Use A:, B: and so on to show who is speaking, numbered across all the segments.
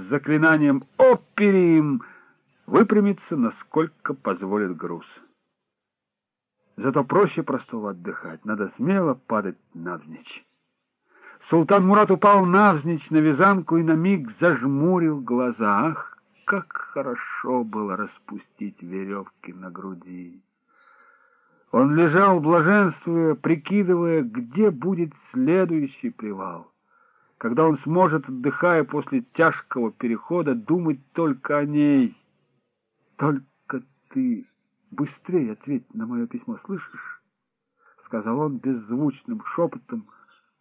A: с заклинанием «Оперим» выпрямиться, насколько позволит груз. Зато проще простого отдыхать, надо смело падать навзничь. Султан Мурат упал навзничь на вязанку и на миг зажмурил глаза. Ах, как хорошо было распустить веревки на груди! Он лежал, блаженствуя, прикидывая, где будет следующий привал, когда он сможет, отдыхая после тяжкого перехода, думать только о ней. Только ты быстрее ответь на мое письмо, слышишь? — сказал он беззвучным шепотом,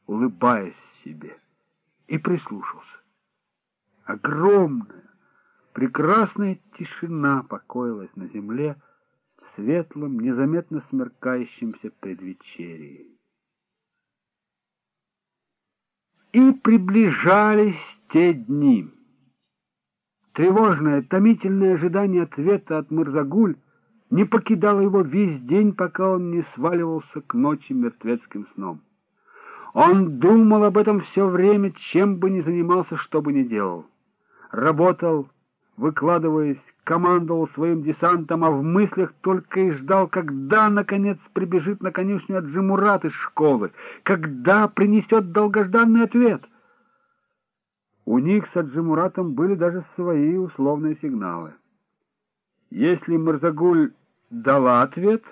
A: улыбаясь себе, и прислушался. Огромная, прекрасная тишина покоилась на земле, светлом, незаметно смеркающемся предвечерии. И приближались те дни. Тревожное, томительное ожидание ответа от Мырзагуль не покидало его весь день, пока он не сваливался к ночи мертвецким сном. Он думал об этом все время, чем бы ни занимался, что бы ни делал. Работал, выкладываясь, командовал своим десантом, а в мыслях только и ждал, когда, наконец, прибежит на конюшню Аджимурат из школы, когда принесет долгожданный ответ. У них с Аджимуратом были даже свои условные сигналы. Если Мырзагуль дала ответ,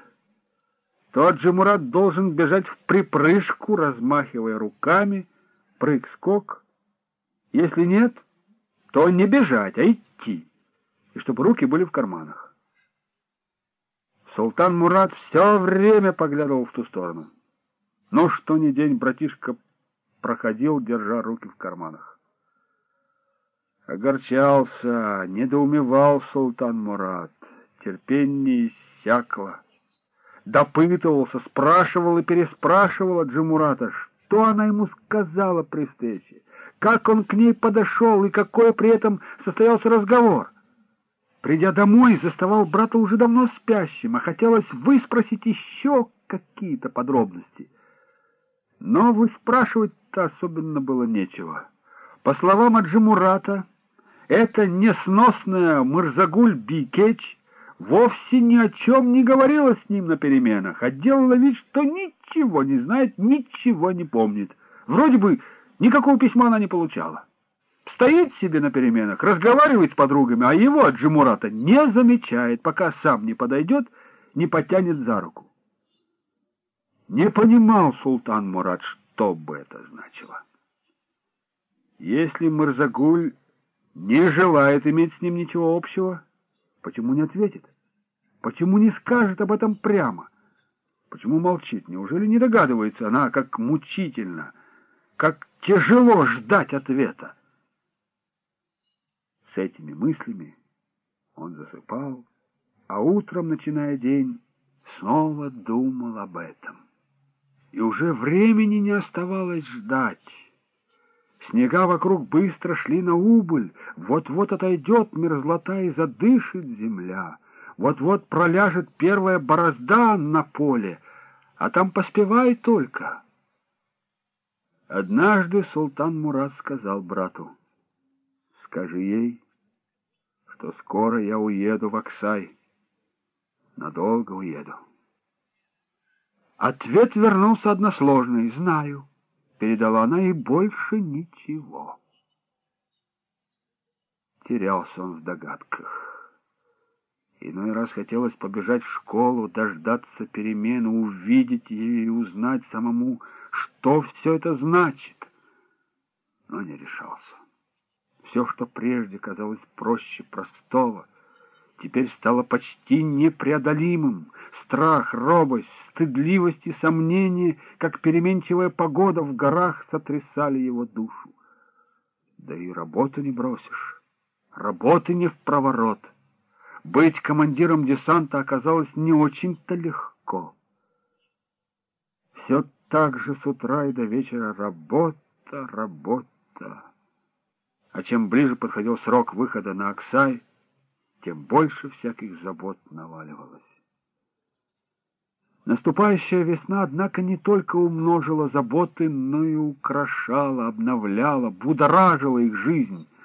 A: то Аджимурат должен бежать в припрыжку, размахивая руками, прыг-скок. Если нет, то не бежать, а идти чтобы руки были в карманах. Султан Мурат все время поглядывал в ту сторону. Но что ни день братишка проходил, держа руки в карманах. Огорчался, недоумевал султан Мурат, терпение иссякло. Допытывался, спрашивал и переспрашивал от Джимурата, что она ему сказала при встрече, как он к ней подошел и какой при этом состоялся разговор — Придя домой, заставал брата уже давно спящим, а хотелось выспросить еще какие-то подробности. Но выспрашивать-то особенно было нечего. По словам Аджимурата, эта несносная Мырзагуль Бикеч вовсе ни о чем не говорила с ним на переменах, а делала вид, что ничего не знает, ничего не помнит. Вроде бы никакого письма она не получала. Стоит себе на переменах, разговаривает с подругами, а его от Джимурата не замечает, пока сам не подойдет, не потянет за руку. Не понимал султан Мурат, что бы это значило. Если Мырзагуль не желает иметь с ним ничего общего, почему не ответит? Почему не скажет об этом прямо? Почему молчит? Неужели не догадывается она, как мучительно, как тяжело ждать ответа? С этими мыслями он засыпал, а утром, начиная день, снова думал об этом. И уже времени не оставалось ждать. Снега вокруг быстро шли на убыль, вот-вот отойдет мерзлота и задышит земля, вот-вот проляжет первая борозда на поле, а там поспевай только. Однажды султан Мурат сказал брату, Скажи ей, что скоро я уеду в Аксай. Надолго уеду. Ответ вернулся односложный. «Знаю», — передала она, — «и больше ничего». Терялся он в догадках. Иной раз хотелось побежать в школу, дождаться перемены, увидеть ее и узнать самому, что все это значит, но не решался. Все, что прежде казалось проще простого, теперь стало почти непреодолимым. Страх, робость, стыдливость и сомнение, как переменчивая погода в горах, сотрясали его душу. Да и работу не бросишь, работы не в проворот. Быть командиром десанта оказалось не очень-то легко. Все так же с утра и до вечера работа, работа. А чем ближе подходил срок выхода на Оксай, тем больше всяких забот наваливалось. Наступающая весна, однако, не только умножила заботы, но и украшала, обновляла, будоражила их жизнь —